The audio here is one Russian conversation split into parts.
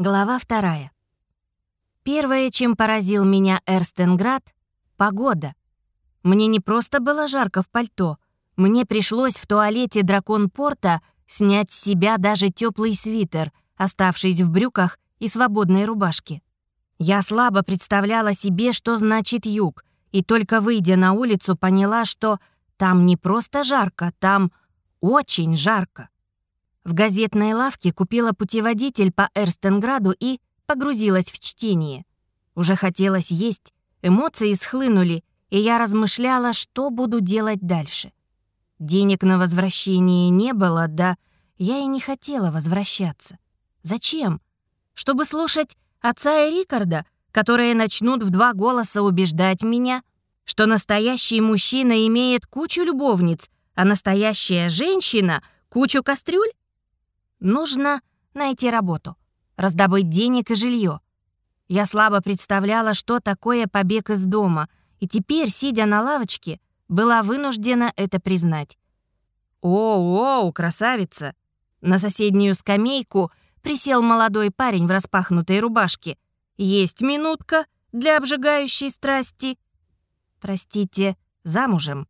Глава вторая. Первое, чем поразил меня Эрстенград — погода. Мне не просто было жарко в пальто, мне пришлось в туалете дракон-порта снять с себя даже теплый свитер, оставшись в брюках и свободной рубашке. Я слабо представляла себе, что значит юг, и только выйдя на улицу, поняла, что там не просто жарко, там очень жарко. В газетной лавке купила путеводитель по Эрстенграду и погрузилась в чтение. Уже хотелось есть, эмоции схлынули, и я размышляла, что буду делать дальше. Денег на возвращение не было, да я и не хотела возвращаться. Зачем? Чтобы слушать отца и Рикарда, которые начнут в два голоса убеждать меня, что настоящий мужчина имеет кучу любовниц, а настоящая женщина — кучу кастрюль? Нужно найти работу, раздобыть денег и жилье. Я слабо представляла, что такое побег из дома, и теперь, сидя на лавочке, была вынуждена это признать. «О-о, красавица!» На соседнюю скамейку присел молодой парень в распахнутой рубашке. «Есть минутка для обжигающей страсти?» «Простите, замужем?»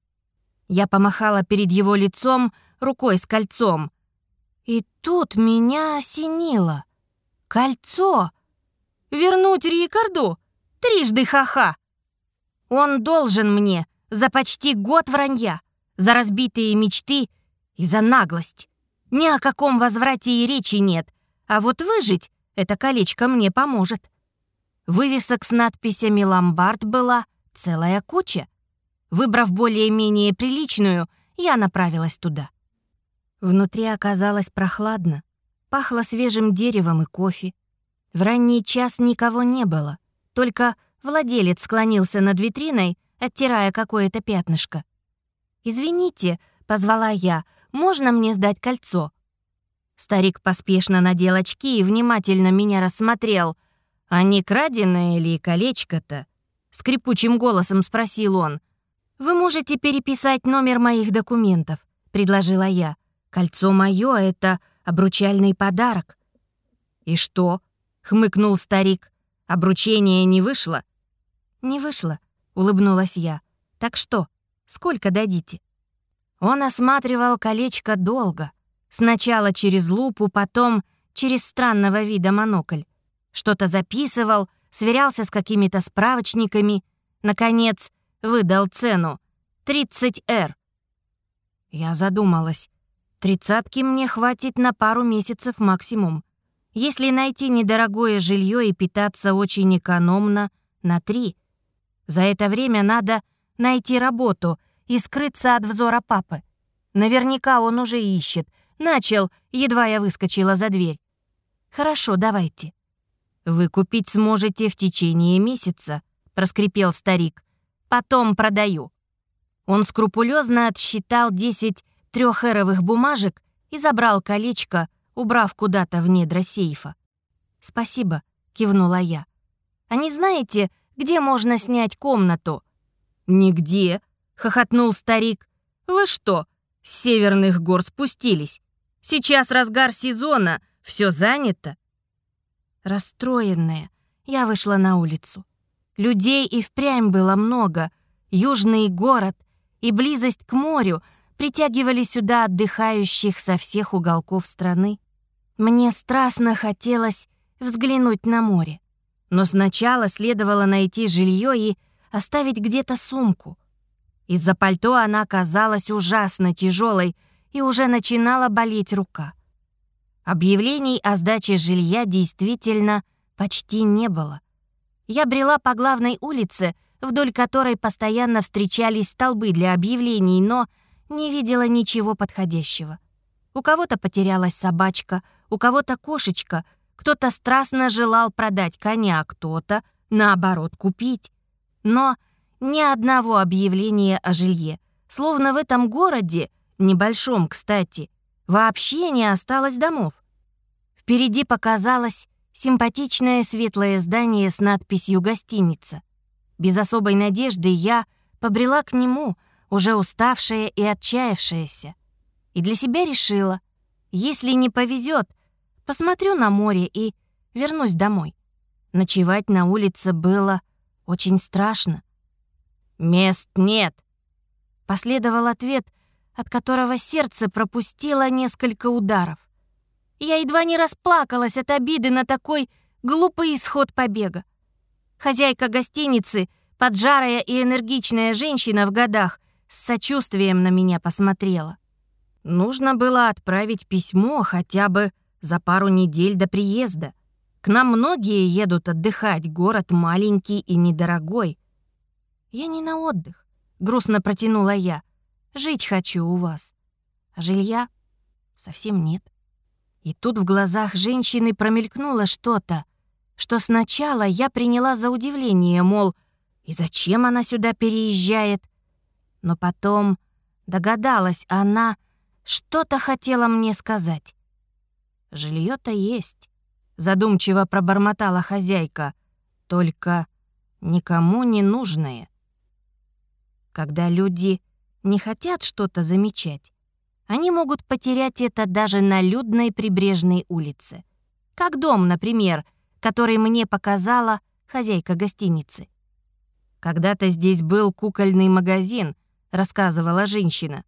Я помахала перед его лицом рукой с кольцом. И тут меня осенило. Кольцо! Вернуть Рикарду? Трижды ха-ха! Он должен мне за почти год вранья, за разбитые мечты и за наглость. Ни о каком возврате и речи нет, а вот выжить это колечко мне поможет. Вывесок с надписями «Ломбард» была целая куча. Выбрав более-менее приличную, я направилась туда. Внутри оказалось прохладно, пахло свежим деревом и кофе. В ранний час никого не было, только владелец склонился над витриной, оттирая какое-то пятнышко. «Извините», — позвала я, — «можно мне сдать кольцо?» Старик поспешно надел очки и внимательно меня рассмотрел. «А не краденое ли колечко-то?» — скрипучим голосом спросил он. «Вы можете переписать номер моих документов», — предложила я. Кольцо мое — это обручальный подарок». «И что?» — хмыкнул старик. «Обручение не вышло?» «Не вышло», — улыбнулась я. «Так что, сколько дадите?» Он осматривал колечко долго. Сначала через лупу, потом через странного вида монокль. Что-то записывал, сверялся с какими-то справочниками. Наконец, выдал цену. 30 р. Я задумалась. Тридцатки мне хватит на пару месяцев максимум. Если найти недорогое жилье и питаться очень экономно, на три. За это время надо найти работу и скрыться от взора папы. Наверняка он уже ищет. Начал, едва я выскочила за дверь. «Хорошо, давайте». «Вы купить сможете в течение месяца», — проскрипел старик. «Потом продаю». Он скрупулезно отсчитал 10 трехэровых бумажек и забрал колечко, убрав куда-то в недра сейфа. «Спасибо», — кивнула я. «А не знаете, где можно снять комнату?» «Нигде», — хохотнул старик. «Вы что, с северных гор спустились? Сейчас разгар сезона, все занято». Расстроенная, я вышла на улицу. Людей и впрямь было много. Южный город и близость к морю — притягивали сюда отдыхающих со всех уголков страны. Мне страстно хотелось взглянуть на море. Но сначала следовало найти жилье и оставить где-то сумку. Из-за пальто она казалась ужасно тяжелой и уже начинала болеть рука. Объявлений о сдаче жилья действительно почти не было. Я брела по главной улице, вдоль которой постоянно встречались столбы для объявлений, но не видела ничего подходящего. У кого-то потерялась собачка, у кого-то кошечка, кто-то страстно желал продать коня, а кто-то, наоборот, купить. Но ни одного объявления о жилье. Словно в этом городе, небольшом, кстати, вообще не осталось домов. Впереди показалось симпатичное светлое здание с надписью «Гостиница». Без особой надежды я побрела к нему — уже уставшая и отчаявшаяся. И для себя решила, если не повезет, посмотрю на море и вернусь домой. Ночевать на улице было очень страшно. «Мест нет!» Последовал ответ, от которого сердце пропустило несколько ударов. Я едва не расплакалась от обиды на такой глупый исход побега. Хозяйка гостиницы, поджарая и энергичная женщина в годах, с сочувствием на меня посмотрела. Нужно было отправить письмо хотя бы за пару недель до приезда. К нам многие едут отдыхать, город маленький и недорогой. Я не на отдых, грустно протянула я. Жить хочу у вас. А жилья совсем нет. И тут в глазах женщины промелькнуло что-то, что сначала я приняла за удивление, мол, и зачем она сюда переезжает? Но потом догадалась, она что-то хотела мне сказать. Жилье-то есть, задумчиво пробормотала хозяйка, только никому не нужное. Когда люди не хотят что-то замечать, они могут потерять это даже на людной прибрежной улице. Как дом, например, который мне показала хозяйка гостиницы. Когда-то здесь был кукольный магазин, рассказывала женщина.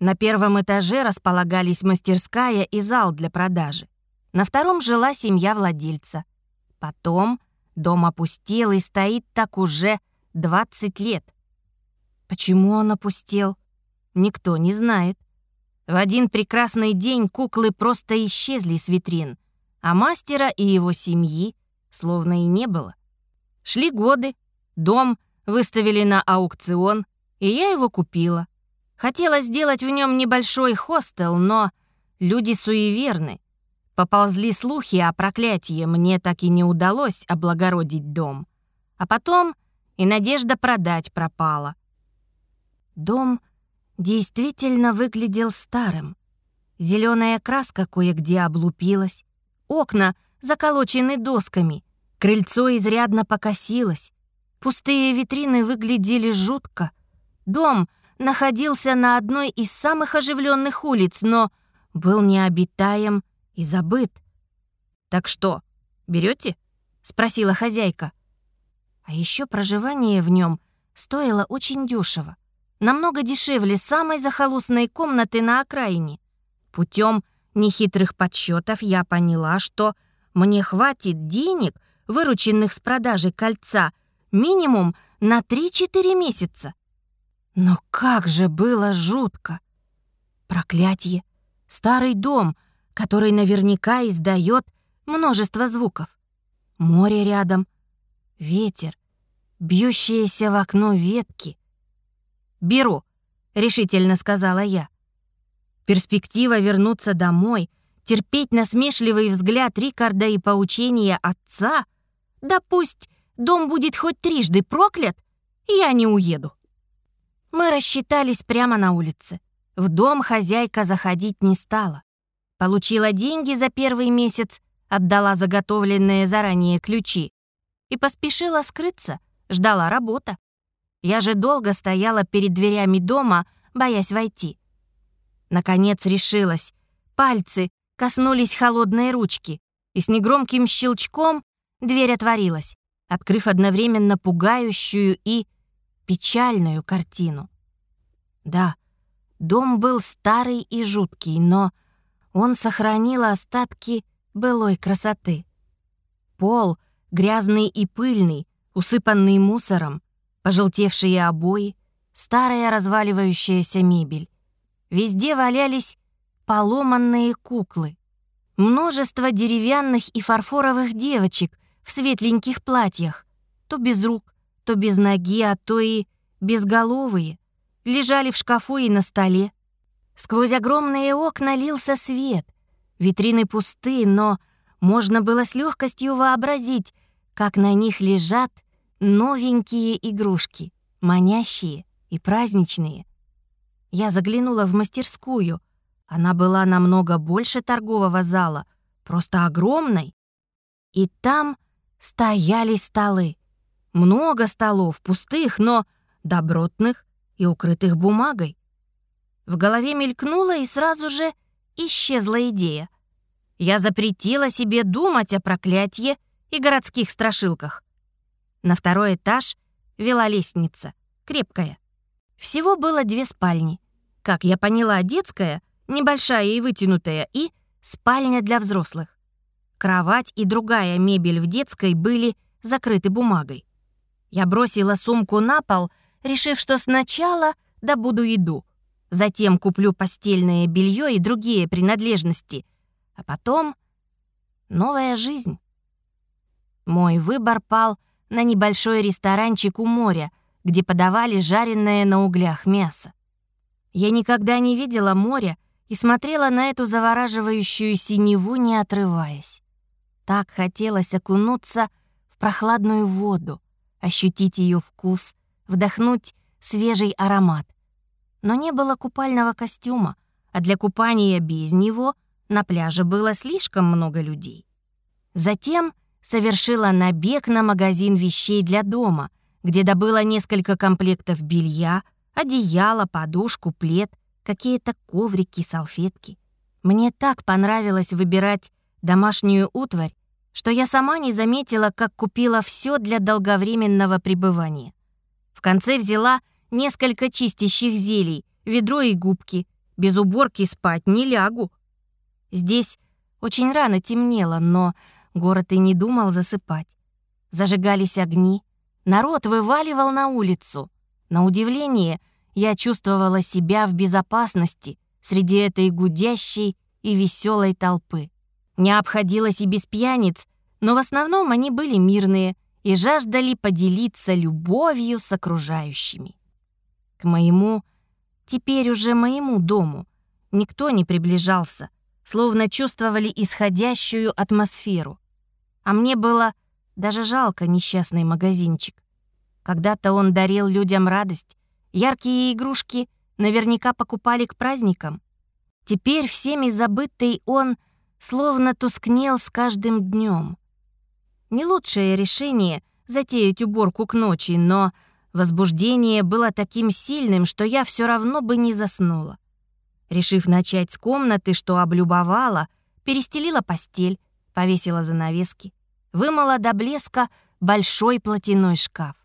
На первом этаже располагались мастерская и зал для продажи. На втором жила семья владельца. Потом дом опустел и стоит так уже 20 лет. Почему он опустел? Никто не знает. В один прекрасный день куклы просто исчезли с витрин, а мастера и его семьи словно и не было. Шли годы, дом выставили на аукцион, и я его купила. Хотела сделать в нем небольшой хостел, но люди суеверны. Поползли слухи о проклятии, мне так и не удалось облагородить дом. А потом и надежда продать пропала. Дом действительно выглядел старым. Зеленая краска кое-где облупилась, окна заколочены досками, крыльцо изрядно покосилось, пустые витрины выглядели жутко. Дом находился на одной из самых оживленных улиц, но был необитаем и забыт. «Так что, берете? спросила хозяйка. А еще проживание в нем стоило очень дешево, намного дешевле самой захолустной комнаты на окраине. Путем нехитрых подсчетов я поняла, что мне хватит денег, вырученных с продажи кольца, минимум на 3-4 месяца. Но как же было жутко! Проклятье! Старый дом, который наверняка издает множество звуков. Море рядом, ветер, бьющиеся в окно ветки. «Беру», — решительно сказала я. Перспектива вернуться домой, терпеть насмешливый взгляд Рикарда и поучения отца, да пусть дом будет хоть трижды проклят, я не уеду. Мы рассчитались прямо на улице. В дом хозяйка заходить не стала. Получила деньги за первый месяц, отдала заготовленные заранее ключи и поспешила скрыться, ждала работа. Я же долго стояла перед дверями дома, боясь войти. Наконец решилась. Пальцы коснулись холодной ручки, и с негромким щелчком дверь отворилась, открыв одновременно пугающую и печальную картину. Да, дом был старый и жуткий, но он сохранил остатки былой красоты. Пол грязный и пыльный, усыпанный мусором, пожелтевшие обои, старая разваливающаяся мебель. Везде валялись поломанные куклы. Множество деревянных и фарфоровых девочек в светленьких платьях, то без рук, то без ноги, а то и безголовые, лежали в шкафу и на столе. Сквозь огромные окна лился свет. Витрины пусты, но можно было с легкостью вообразить, как на них лежат новенькие игрушки, манящие и праздничные. Я заглянула в мастерскую. Она была намного больше торгового зала, просто огромной. И там стояли столы. Много столов, пустых, но добротных и укрытых бумагой. В голове мелькнула и сразу же исчезла идея. я запретила себе думать о проклятии и городских страшилках. На второй этаж вела лестница, крепкая. Всего было две спальни. Как я поняла, детская, небольшая и вытянутая, и спальня для взрослых. Кровать и другая мебель в детской были закрыты бумагой. Я бросила сумку на пол, решив, что сначала добуду еду, затем куплю постельное белье и другие принадлежности, а потом новая жизнь. Мой выбор пал на небольшой ресторанчик у моря, где подавали жареное на углях мясо. Я никогда не видела моря и смотрела на эту завораживающую синеву, не отрываясь. Так хотелось окунуться в прохладную воду, ощутить ее вкус, вдохнуть свежий аромат. Но не было купального костюма, а для купания без него на пляже было слишком много людей. Затем совершила набег на магазин вещей для дома, где добыла несколько комплектов белья, одеяло, подушку, плед, какие-то коврики, салфетки. Мне так понравилось выбирать домашнюю утварь, что я сама не заметила, как купила все для долговременного пребывания. В конце взяла несколько чистящих зелий, ведро и губки. Без уборки спать не лягу. Здесь очень рано темнело, но город и не думал засыпать. Зажигались огни, народ вываливал на улицу. На удивление, я чувствовала себя в безопасности среди этой гудящей и веселой толпы. Не обходилось и без пьяниц, но в основном они были мирные и жаждали поделиться любовью с окружающими. К моему, теперь уже моему дому, никто не приближался, словно чувствовали исходящую атмосферу. А мне было даже жалко несчастный магазинчик. Когда-то он дарил людям радость, яркие игрушки наверняка покупали к праздникам. Теперь всеми забытый он словно тускнел с каждым днем. Не лучшее решение затеять уборку к ночи, но возбуждение было таким сильным, что я все равно бы не заснула. Решив начать с комнаты, что облюбовала, перестелила постель, повесила занавески, вымыла до блеска большой платяной шкаф.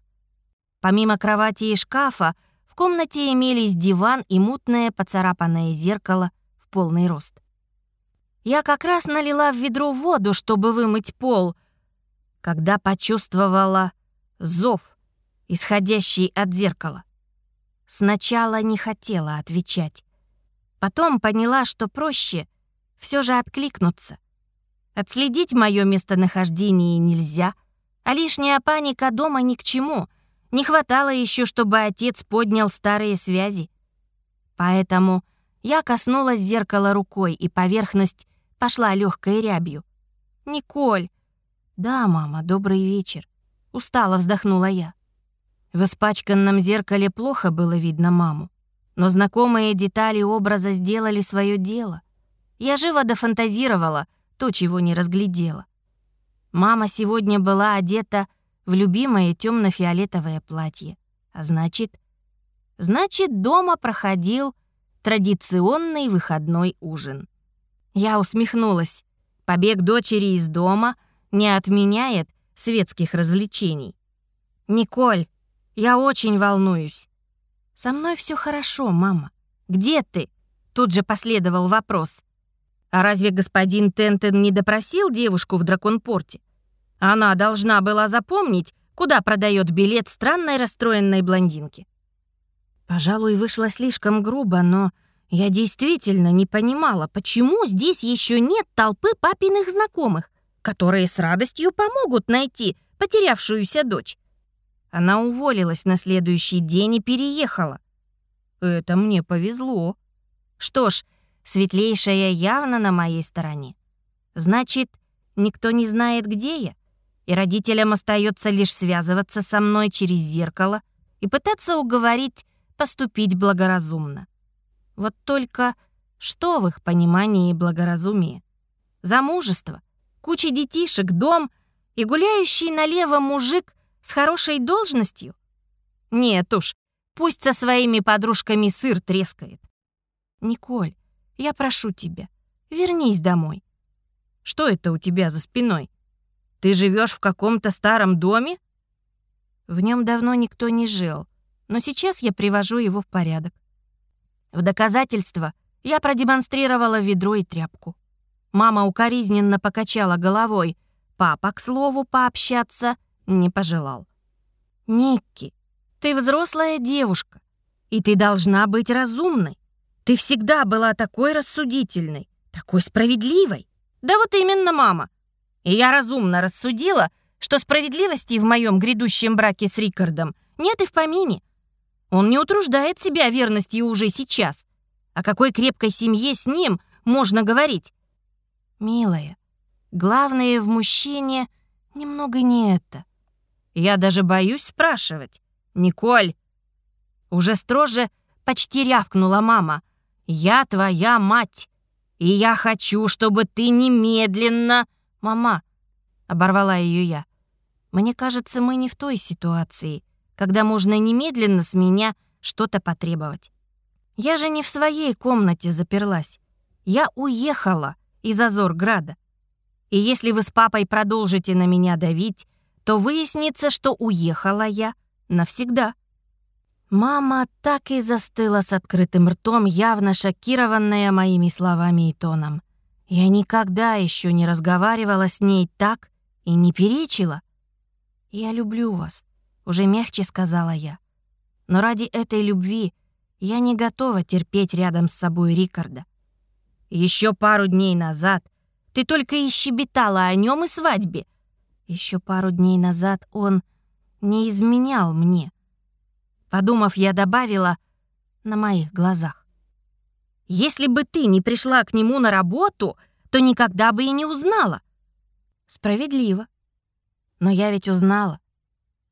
Помимо кровати и шкафа, в комнате имелись диван и мутное поцарапанное зеркало в полный рост. Я как раз налила в ведро воду, чтобы вымыть пол, когда почувствовала зов, исходящий от зеркала. Сначала не хотела отвечать. Потом поняла, что проще все же откликнуться. Отследить мое местонахождение нельзя, а лишняя паника дома ни к чему. Не хватало еще, чтобы отец поднял старые связи. Поэтому я коснулась зеркала рукой, и поверхность пошла легкой рябью. «Николь!» «Да, мама, добрый вечер!» Устало вздохнула я. В испачканном зеркале плохо было видно маму но знакомые детали образа сделали свое дело. Я живо дофантазировала то, чего не разглядела. Мама сегодня была одета в любимое темно-фиолетовое платье, а значит... Значит, дома проходил традиционный выходной ужин. Я усмехнулась. Побег дочери из дома не отменяет светских развлечений. «Николь, я очень волнуюсь. «Со мной все хорошо, мама. Где ты?» Тут же последовал вопрос. «А разве господин Тентен не допросил девушку в Драконпорте? Она должна была запомнить, куда продает билет странной расстроенной блондинки». Пожалуй, вышло слишком грубо, но я действительно не понимала, почему здесь еще нет толпы папиных знакомых, которые с радостью помогут найти потерявшуюся дочь. Она уволилась на следующий день и переехала. Это мне повезло. Что ж, светлейшая явно на моей стороне. Значит, никто не знает, где я, и родителям остается лишь связываться со мной через зеркало и пытаться уговорить поступить благоразумно. Вот только что в их понимании благоразумие? Замужество, куча детишек, дом и гуляющий налево мужик с хорошей должностью? Нет уж, пусть со своими подружками сыр трескает. Николь, я прошу тебя, вернись домой. Что это у тебя за спиной? Ты живешь в каком-то старом доме?» В нем давно никто не жил, но сейчас я привожу его в порядок. В доказательство я продемонстрировала ведро и тряпку. Мама укоризненно покачала головой. Папа, к слову, пообщаться не пожелал. «Никки, ты взрослая девушка, и ты должна быть разумной. Ты всегда была такой рассудительной, такой справедливой. Да вот именно, мама. И я разумно рассудила, что справедливости в моем грядущем браке с Рикардом нет и в помине. Он не утруждает себя верностью уже сейчас. О какой крепкой семье с ним можно говорить? Милая, главное в мужчине немного не это. Я даже боюсь спрашивать. «Николь!» Уже строже почти рявкнула мама. «Я твоя мать, и я хочу, чтобы ты немедленно...» «Мама!» — оборвала ее я. «Мне кажется, мы не в той ситуации, когда можно немедленно с меня что-то потребовать. Я же не в своей комнате заперлась. Я уехала из Азорграда. И если вы с папой продолжите на меня давить, то выяснится, что уехала я навсегда. Мама так и застыла с открытым ртом, явно шокированная моими словами и тоном. Я никогда еще не разговаривала с ней так и не перечила. «Я люблю вас», — уже мягче сказала я. «Но ради этой любви я не готова терпеть рядом с собой Рикарда. Еще пару дней назад ты только и щебетала о нем и свадьбе, еще пару дней назад он не изменял мне. Подумав, я добавила «на моих глазах». Если бы ты не пришла к нему на работу, то никогда бы и не узнала. Справедливо. Но я ведь узнала.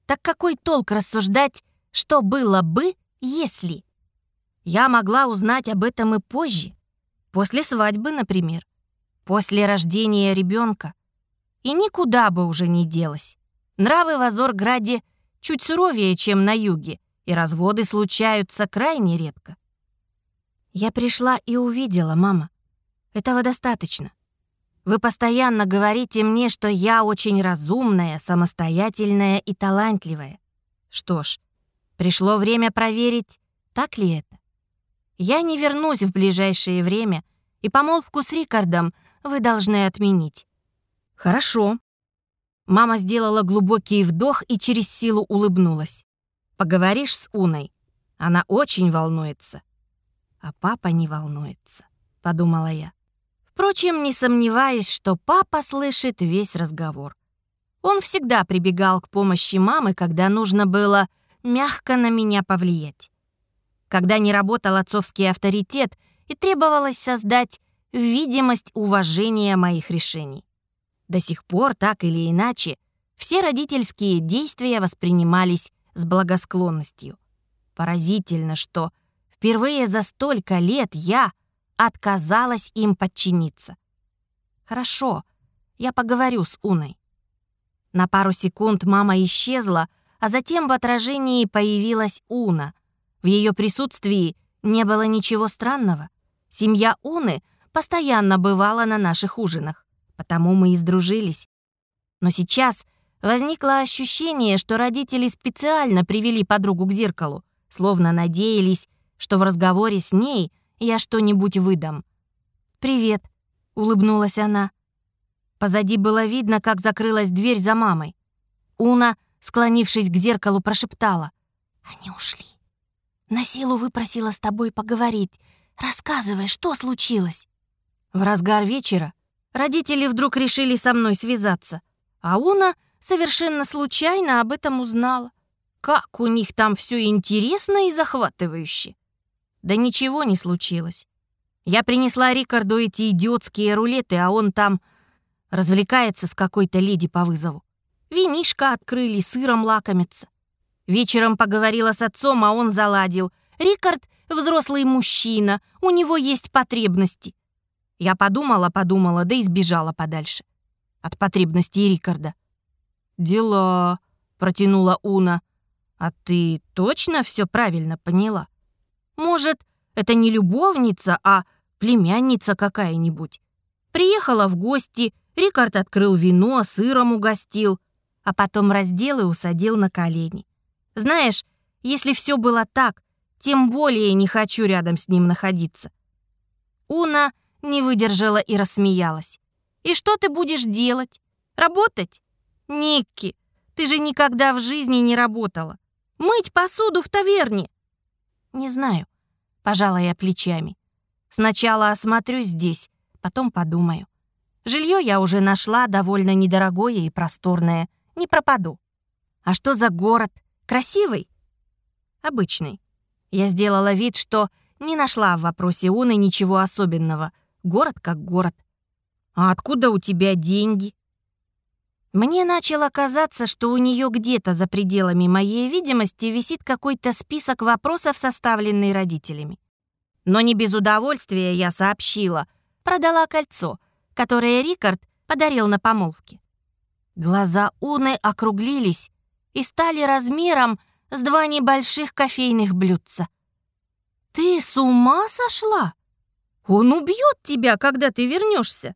Так какой толк рассуждать, что было бы, если? Я могла узнать об этом и позже. После свадьбы, например. После рождения ребенка и никуда бы уже не делась. Нравы в Азорграде чуть суровее, чем на юге, и разводы случаются крайне редко. Я пришла и увидела, мама. Этого достаточно. Вы постоянно говорите мне, что я очень разумная, самостоятельная и талантливая. Что ж, пришло время проверить, так ли это. Я не вернусь в ближайшее время, и помолвку с Рикардом вы должны отменить. «Хорошо». Мама сделала глубокий вдох и через силу улыбнулась. «Поговоришь с Уной? Она очень волнуется». «А папа не волнуется», — подумала я. Впрочем, не сомневаюсь, что папа слышит весь разговор. Он всегда прибегал к помощи мамы, когда нужно было мягко на меня повлиять. Когда не работал отцовский авторитет и требовалось создать видимость уважения моих решений. До сих пор, так или иначе, все родительские действия воспринимались с благосклонностью. Поразительно, что впервые за столько лет я отказалась им подчиниться. Хорошо, я поговорю с Уной. На пару секунд мама исчезла, а затем в отражении появилась Уна. В ее присутствии не было ничего странного. Семья Уны постоянно бывала на наших ужинах потому мы и сдружились. Но сейчас возникло ощущение, что родители специально привели подругу к зеркалу, словно надеялись, что в разговоре с ней я что-нибудь выдам. «Привет», — улыбнулась она. Позади было видно, как закрылась дверь за мамой. Уна, склонившись к зеркалу, прошептала. «Они ушли. На силу выпросила с тобой поговорить. Рассказывай, что случилось?» В разгар вечера Родители вдруг решили со мной связаться, а Уна совершенно случайно об этом узнала. Как у них там все интересно и захватывающе. Да ничего не случилось. Я принесла Рикарду эти идиотские рулеты, а он там развлекается с какой-то леди по вызову. Винишко открыли, сыром лакомится. Вечером поговорила с отцом, а он заладил. Рикард — взрослый мужчина, у него есть потребности. Я подумала-подумала, да и сбежала подальше. От потребностей Рикарда. «Дела», — протянула Уна. «А ты точно все правильно поняла? Может, это не любовница, а племянница какая-нибудь? Приехала в гости, Рикард открыл вино, сыром угостил, а потом раздел и усадил на колени. Знаешь, если все было так, тем более не хочу рядом с ним находиться. Уна не выдержала и рассмеялась. «И что ты будешь делать? Работать? Никки, ты же никогда в жизни не работала. Мыть посуду в таверне?» «Не знаю», — пожала я плечами. «Сначала осмотрюсь здесь, потом подумаю. Жилье я уже нашла, довольно недорогое и просторное. Не пропаду. А что за город? Красивый?» «Обычный». Я сделала вид, что не нашла в вопросе Уны ничего особенного. Город как город. «А откуда у тебя деньги?» Мне начало казаться, что у нее где-то за пределами моей видимости висит какой-то список вопросов, составленный родителями. Но не без удовольствия я сообщила. Продала кольцо, которое Рикард подарил на помолвке. Глаза Уны округлились и стали размером с два небольших кофейных блюдца. «Ты с ума сошла? Он убьет тебя, когда ты вернешься!»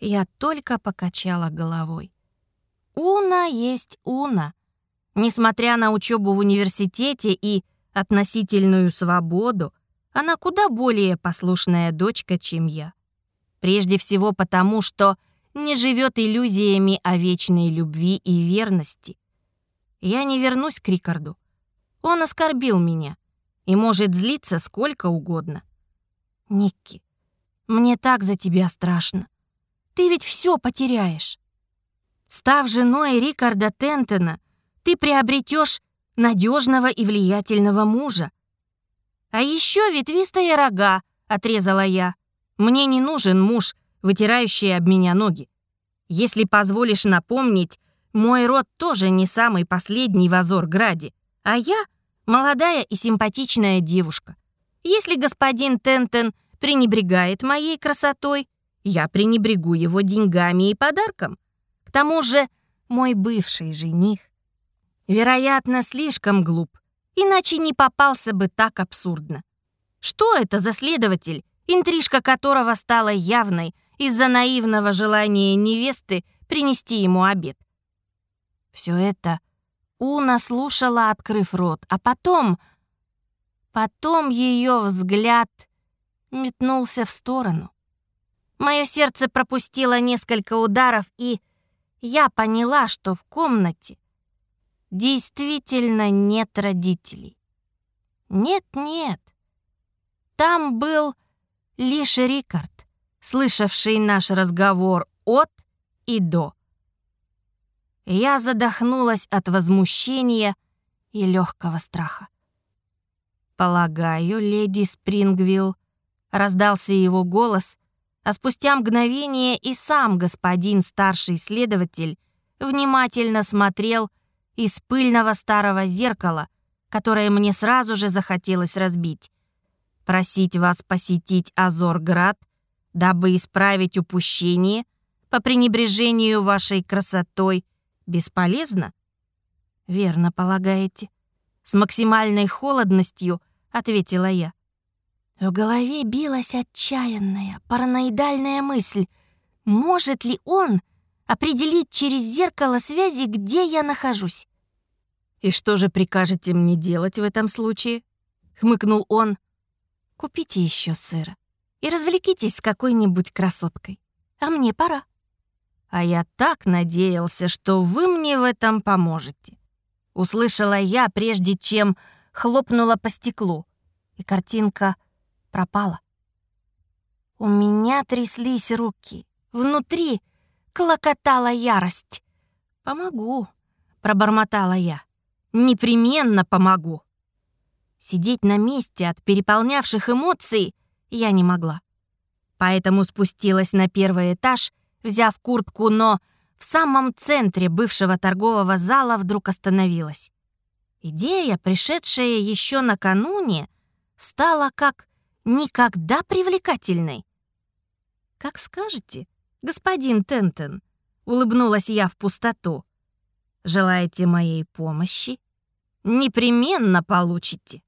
Я только покачала головой. Уна есть Уна. Несмотря на учебу в университете и относительную свободу, она куда более послушная дочка, чем я. Прежде всего потому, что не живет иллюзиями о вечной любви и верности. Я не вернусь к Рикарду. Он оскорбил меня и может злиться сколько угодно. Никки, мне так за тебя страшно. Ты ведь все потеряешь. Став женой Рикарда Тентона, ты приобретешь надежного и влиятельного мужа. А еще ветвистые рога, отрезала я. Мне не нужен муж, вытирающий об меня ноги. Если позволишь напомнить, мой род тоже не самый последний в Азорграде, а я — молодая и симпатичная девушка. Если господин Тентен пренебрегает моей красотой, я пренебрегу его деньгами и подарком. К тому же мой бывший жених, вероятно, слишком глуп, иначе не попался бы так абсурдно. Что это за следователь, интрижка которого стала явной из-за наивного желания невесты принести ему обед? Все это Уна слушала, открыв рот, а потом... Потом ее взгляд метнулся в сторону. Мое сердце пропустило несколько ударов, и я поняла, что в комнате действительно нет родителей. Нет-нет, там был лишь Рикард, слышавший наш разговор от и до. Я задохнулась от возмущения и легкого страха. «Полагаю, леди Спрингвилл», — раздался его голос, а спустя мгновение и сам господин старший следователь внимательно смотрел из пыльного старого зеркала, которое мне сразу же захотелось разбить. «Просить вас посетить Азорград, дабы исправить упущение по пренебрежению вашей красотой Бесполезно? Верно полагаете. С максимальной холодностью ответила я. В голове билась отчаянная, параноидальная мысль. Может ли он определить через зеркало связи, где я нахожусь? «И что же прикажете мне делать в этом случае?» — хмыкнул он. «Купите еще сыра и развлекитесь с какой-нибудь красоткой. А мне пора». А я так надеялся, что вы мне в этом поможете. Услышала я, прежде чем хлопнула по стеклу, и картинка пропала. У меня тряслись руки. Внутри клокотала ярость. «Помогу», — пробормотала я. «Непременно помогу». Сидеть на месте от переполнявших эмоций я не могла. Поэтому спустилась на первый этаж взяв куртку, но в самом центре бывшего торгового зала вдруг остановилась. Идея, пришедшая еще накануне, стала как никогда привлекательной. «Как скажете, господин Тентен», — улыбнулась я в пустоту. «Желаете моей помощи? Непременно получите».